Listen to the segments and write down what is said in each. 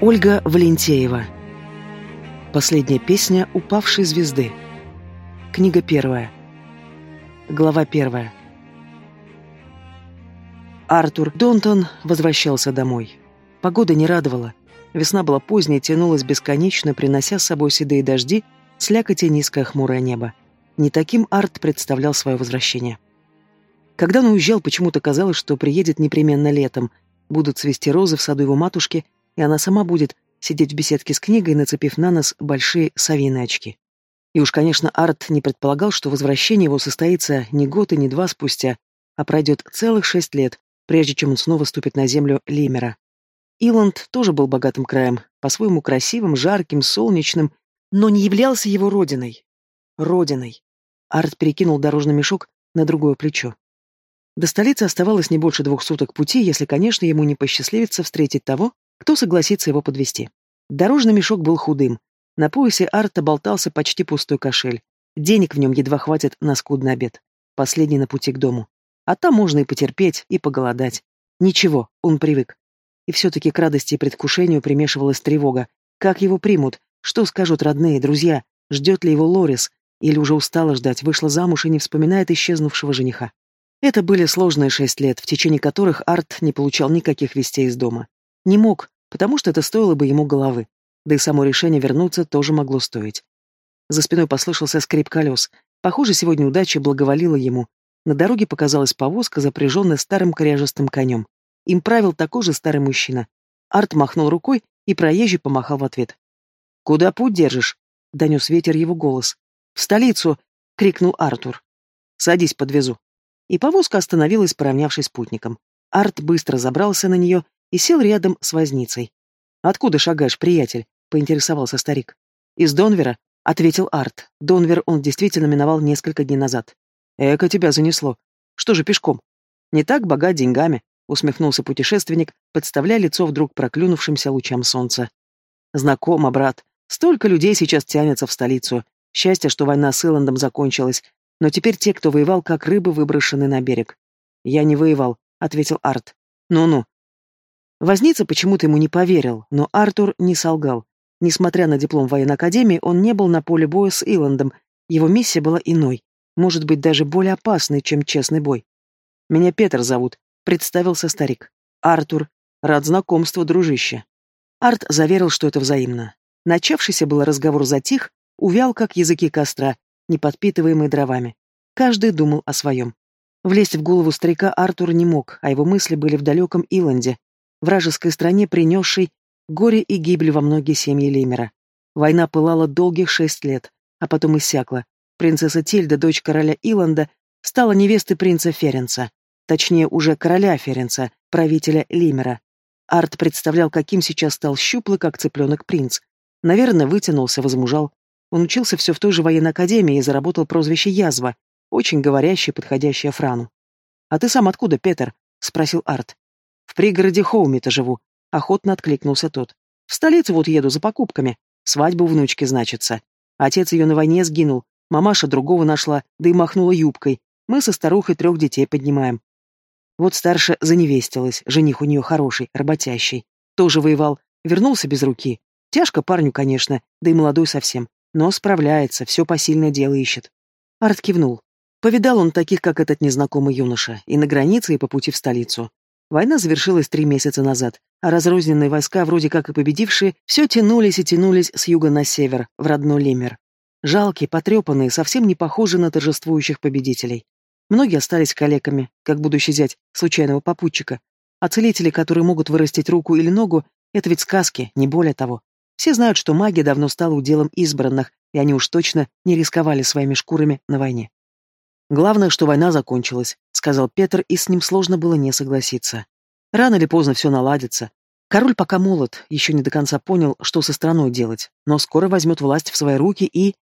Ольга Валентеева. Последняя песня упавшей звезды. Книга первая. Глава первая. Артур Донтон возвращался домой. Погода не радовала. Весна была поздняя, тянулась бесконечно, принося с собой седые дожди, слякоть и низкое хмурое небо. Не таким Арт представлял свое возвращение. Когда он уезжал, почему-то казалось, что приедет непременно летом, будут цвести розы в саду его матушки – и она сама будет сидеть в беседке с книгой, нацепив на нос большие совиные очки. И уж, конечно, Арт не предполагал, что возвращение его состоится не год и не два спустя, а пройдет целых шесть лет, прежде чем он снова ступит на землю Лимера. Иланд тоже был богатым краем, по-своему красивым, жарким, солнечным, но не являлся его родиной. Родиной. Арт перекинул дорожный мешок на другое плечо. До столицы оставалось не больше двух суток пути, если, конечно, ему не посчастливится встретить того, кто согласится его подвести? Дорожный мешок был худым. На поясе Арта болтался почти пустой кошель. Денег в нем едва хватит на скудный обед. Последний на пути к дому. А там можно и потерпеть, и поголодать. Ничего, он привык. И все-таки к радости и предвкушению примешивалась тревога. Как его примут? Что скажут родные, друзья? Ждет ли его Лорис? Или уже устала ждать, вышла замуж и не вспоминает исчезнувшего жениха? Это были сложные шесть лет, в течение которых Арт не получал никаких вестей из дома. Не мог, потому что это стоило бы ему головы. Да и само решение вернуться тоже могло стоить. За спиной послышался скрип колес. Похоже, сегодня удача благоволила ему. На дороге показалась повозка, запряженная старым кряжестым конем. Им правил такой же старый мужчина. Арт махнул рукой, и проезжий помахал в ответ. «Куда путь держишь?» — донес ветер его голос. «В столицу!» — крикнул Артур. «Садись, подвезу». И повозка остановилась, поравнявшись с путником. Арт быстро забрался на нее и сел рядом с возницей. «Откуда шагаешь, приятель?» — поинтересовался старик. «Из Донвера», — ответил Арт. Донвер он действительно миновал несколько дней назад. «Эко тебя занесло. Что же пешком?» «Не так богат деньгами», — усмехнулся путешественник, подставляя лицо вдруг проклюнувшимся лучам солнца. «Знакомо, брат. Столько людей сейчас тянется в столицу. Счастье, что война с Иландом закончилась. Но теперь те, кто воевал, как рыбы, выброшены на берег». «Я не воевал», — ответил Арт. «Ну-ну, Возница почему-то ему не поверил, но Артур не солгал. Несмотря на диплом военной академии, он не был на поле боя с Иландом. Его миссия была иной, может быть, даже более опасной, чем честный бой. «Меня Петр зовут», — представился старик. «Артур. Рад знакомству, дружище». Арт заверил, что это взаимно. Начавшийся был разговор затих, увял, как языки костра, не подпитываемые дровами. Каждый думал о своем. Влезть в голову старика Артур не мог, а его мысли были в далеком Иланде, вражеской стране, принесшей горе и гибель во многие семьи Лемера. Война пылала долгих шесть лет, а потом иссякла. Принцесса Тильда, дочь короля Иланда, стала невестой принца Ференца, точнее, уже короля Ференца, правителя Лимера. Арт представлял, каким сейчас стал щуплый, как цыпленок принц. Наверное, вытянулся, возмужал. Он учился все в той же военной академии и заработал прозвище Язва, очень говорящее, подходящее Франу. «А ты сам откуда, Петер?» — спросил Арт. В пригороде Хоуми-то живу. Охотно откликнулся тот. В столицу вот еду за покупками. Свадьба у внучки значится. Отец ее на войне сгинул. Мамаша другого нашла, да и махнула юбкой. Мы со старухой трех детей поднимаем. Вот старше заневестилась, жених у нее хороший, работящий. Тоже воевал, вернулся без руки. Тяжко парню, конечно, да и молодой совсем. Но справляется, все посильное дело ищет. Арт кивнул. Повидал он таких, как этот незнакомый юноша, и на границе, и по пути в столицу. Война завершилась три месяца назад, а разрозненные войска, вроде как и победившие, все тянулись и тянулись с юга на север, в родной Лемер. Жалкие, потрепанные, совсем не похожи на торжествующих победителей. Многие остались калеками, как будущий зять случайного попутчика. А целители, которые могут вырастить руку или ногу, это ведь сказки, не более того. Все знают, что магия давно стала уделом избранных, и они уж точно не рисковали своими шкурами на войне. Главное, что война закончилась, сказал Петр, и с ним сложно было не согласиться. Рано или поздно все наладится. Король пока молод, еще не до конца понял, что со страной делать, но скоро возьмет власть в свои руки и...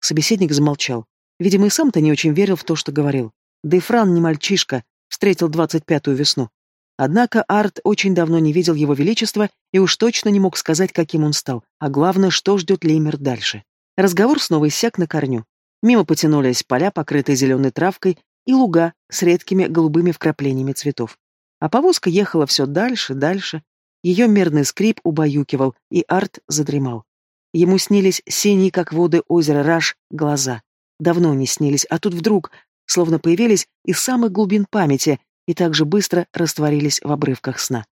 Собеседник замолчал. Видимо, и сам-то не очень верил в то, что говорил. Да и Фран не мальчишка, встретил двадцать пятую весну. Однако Арт очень давно не видел его величества и уж точно не мог сказать, каким он стал, а главное, что ждет Леймер дальше. Разговор снова иссяк на корню. Мимо потянулись поля, покрытые зеленой травкой, и луга с редкими голубыми вкраплениями цветов. А повозка ехала все дальше, дальше. Ее мерный скрип убаюкивал, и Арт задремал. Ему снились синие, как воды озера Раш, глаза. Давно не снились, а тут вдруг, словно появились из самых глубин памяти и так же быстро растворились в обрывках сна.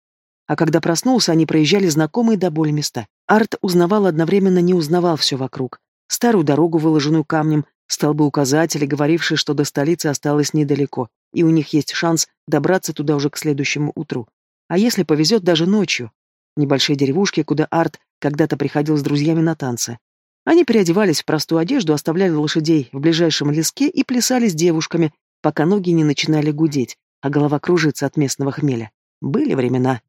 А когда проснулся, они проезжали знакомые до боли места. Арт узнавал одновременно не узнавал все вокруг. Старую дорогу, выложенную камнем, столбы указатели, говорившие, что до столицы осталось недалеко, и у них есть шанс добраться туда уже к следующему утру. А если повезет, даже ночью. Небольшие деревушки, куда Арт когда-то приходил с друзьями на танцы. Они переодевались в простую одежду, оставляли лошадей в ближайшем леске и плясали с девушками, пока ноги не начинали гудеть, а голова кружится от местного хмеля. Были времена.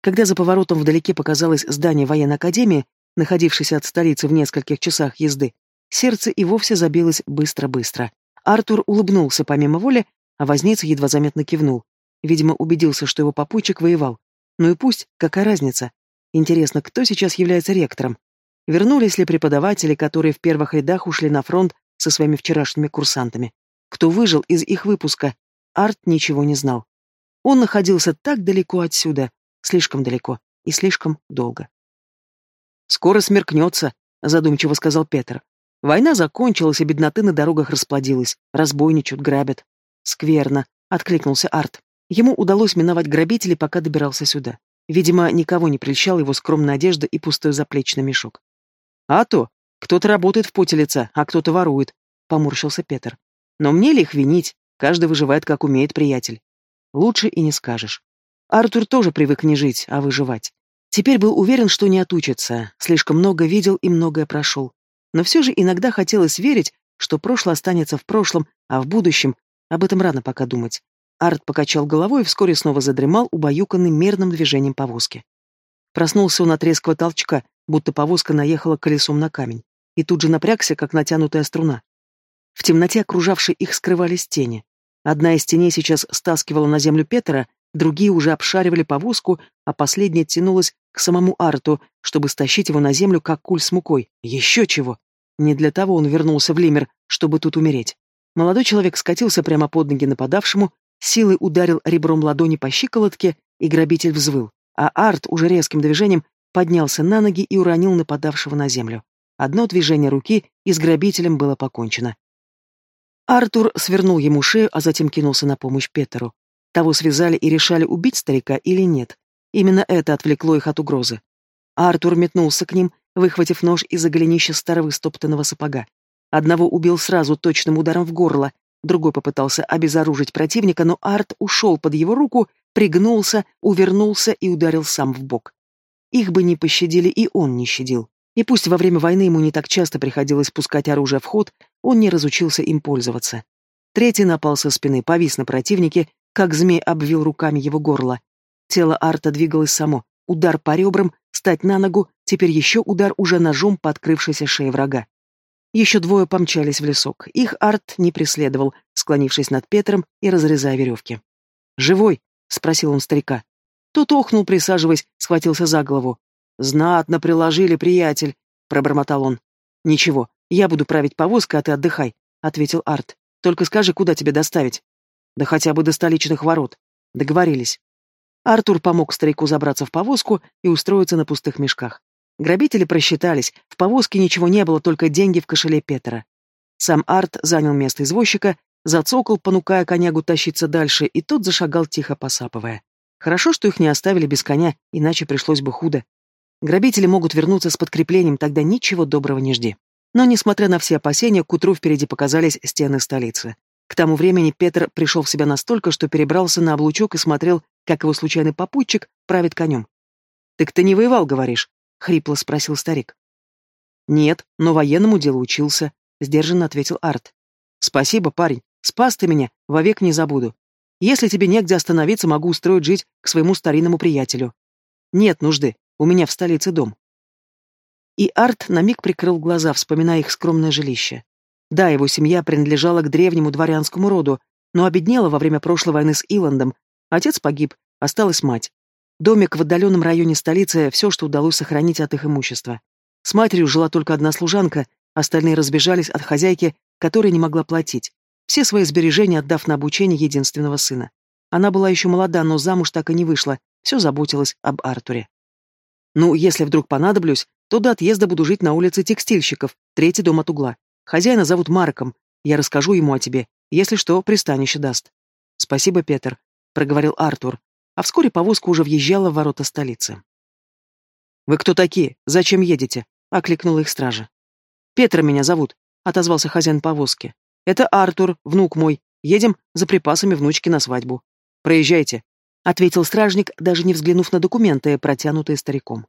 Когда за поворотом вдалеке показалось здание военной академии, находившееся от столицы в нескольких часах езды, сердце и вовсе забилось быстро-быстро. Артур улыбнулся помимо воли, а возница едва заметно кивнул. Видимо, убедился, что его попутчик воевал. Ну и пусть, какая разница. Интересно, кто сейчас является ректором? Вернулись ли преподаватели, которые в первых рядах ушли на фронт со своими вчерашними курсантами? Кто выжил из их выпуска? Арт ничего не знал. Он находился так далеко отсюда, Слишком далеко и слишком долго. «Скоро смеркнется», — задумчиво сказал Петр. «Война закончилась, и бедноты на дорогах расплодилась. Разбойничают, грабят». «Скверно», — откликнулся Арт. Ему удалось миновать грабителей, пока добирался сюда. Видимо, никого не прельщал его скромная одежда и пустой заплечный мешок. «А то! Кто-то работает в поте лица, а кто-то ворует», — поморщился Петр. «Но мне ли их винить? Каждый выживает, как умеет приятель. Лучше и не скажешь». Артур тоже привык не жить, а выживать. Теперь был уверен, что не отучится, слишком много видел и многое прошел. Но все же иногда хотелось верить, что прошлое останется в прошлом, а в будущем об этом рано пока думать. Арт покачал головой и вскоре снова задремал, убаюканный мерным движением повозки. Проснулся он от резкого толчка, будто повозка наехала колесом на камень, и тут же напрягся, как натянутая струна. В темноте окружавшей их скрывались тени. Одна из теней сейчас стаскивала на землю Петера, Другие уже обшаривали повозку, а последняя тянулась к самому Арту, чтобы стащить его на землю, как куль с мукой. Еще чего! Не для того он вернулся в Лимер, чтобы тут умереть. Молодой человек скатился прямо под ноги нападавшему, силой ударил ребром ладони по щиколотке, и грабитель взвыл. А Арт уже резким движением поднялся на ноги и уронил нападавшего на землю. Одно движение руки, и с грабителем было покончено. Артур свернул ему шею, а затем кинулся на помощь Петеру. Того связали и решали, убить старика или нет. Именно это отвлекло их от угрозы. Артур метнулся к ним, выхватив нож из-за голенища старого стоптанного сапога. Одного убил сразу точным ударом в горло, другой попытался обезоружить противника, но Арт ушел под его руку, пригнулся, увернулся и ударил сам в бок. Их бы не пощадили, и он не щадил. И пусть во время войны ему не так часто приходилось пускать оружие в ход, он не разучился им пользоваться. Третий напал со спины, повис на противнике как змей обвил руками его горло. Тело Арта двигалось само. Удар по ребрам, стать на ногу, теперь еще удар уже ножом по открывшейся шее врага. Еще двое помчались в лесок. Их Арт не преследовал, склонившись над Петром и разрезая веревки. «Живой?» — спросил он старика. Тот охнул, присаживаясь, схватился за голову. «Знатно приложили, приятель», — пробормотал он. «Ничего, я буду править повозкой, а ты отдыхай», — ответил Арт. «Только скажи, куда тебе доставить?» Да хотя бы до столичных ворот. Договорились. Артур помог старику забраться в повозку и устроиться на пустых мешках. Грабители просчитались, в повозке ничего не было, только деньги в кошеле Петера. Сам Арт занял место извозчика, зацокал, понукая конягу тащиться дальше, и тот зашагал тихо посапывая. Хорошо, что их не оставили без коня, иначе пришлось бы худо. Грабители могут вернуться с подкреплением, тогда ничего доброго не жди. Но, несмотря на все опасения, к утру впереди показались стены столицы. К тому времени Петр пришел в себя настолько, что перебрался на облучок и смотрел, как его случайный попутчик правит конем. «Так ты не воевал, говоришь?» — хрипло спросил старик. «Нет, но военному делу учился», — сдержанно ответил Арт. «Спасибо, парень. Спас ты меня, вовек не забуду. Если тебе негде остановиться, могу устроить жить к своему старинному приятелю. Нет нужды, у меня в столице дом». И Арт на миг прикрыл глаза, вспоминая их скромное жилище. Да, его семья принадлежала к древнему дворянскому роду, но обеднела во время прошлой войны с Иландом. Отец погиб, осталась мать. Домик в отдаленном районе столицы – все, что удалось сохранить от их имущества. С матерью жила только одна служанка, остальные разбежались от хозяйки, которая не могла платить. Все свои сбережения отдав на обучение единственного сына. Она была еще молода, но замуж так и не вышла, все заботилась об Артуре. Ну, если вдруг понадоблюсь, то до отъезда буду жить на улице текстильщиков, третий дом от угла. Хозяина зовут Марком. Я расскажу ему о тебе. Если что, пристанище даст. Спасибо, Петр, проговорил Артур. А вскоре повозка уже въезжала в ворота столицы. Вы кто такие? Зачем едете? окликнула их стража. Петр меня зовут, отозвался хозяин повозки. Это Артур, внук мой. Едем за припасами внучки на свадьбу. Проезжайте, ответил стражник, даже не взглянув на документы, протянутые стариком.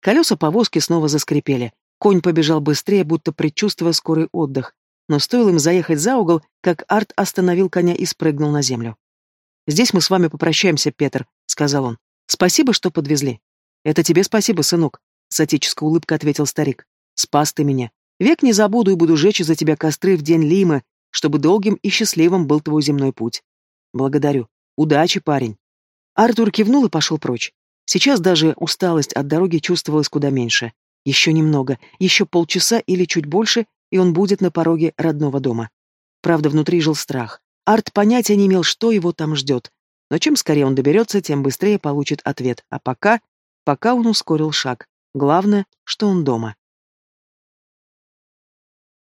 Колеса повозки снова заскрипели. Конь побежал быстрее, будто предчувствуя скорый отдых. Но стоило им заехать за угол, как Арт остановил коня и спрыгнул на землю. «Здесь мы с вами попрощаемся, Петр», — сказал он. «Спасибо, что подвезли». «Это тебе спасибо, сынок», — с отеческой улыбкой ответил старик. «Спас ты меня. Век не забуду и буду жечь за тебя костры в день Лимы, чтобы долгим и счастливым был твой земной путь. Благодарю. Удачи, парень». Артур кивнул и пошел прочь. Сейчас даже усталость от дороги чувствовалась куда меньше. Еще немного, еще полчаса или чуть больше, и он будет на пороге родного дома. Правда, внутри жил страх. Арт понятия не имел, что его там ждет. Но чем скорее он доберется, тем быстрее получит ответ. А пока... Пока он ускорил шаг. Главное, что он дома.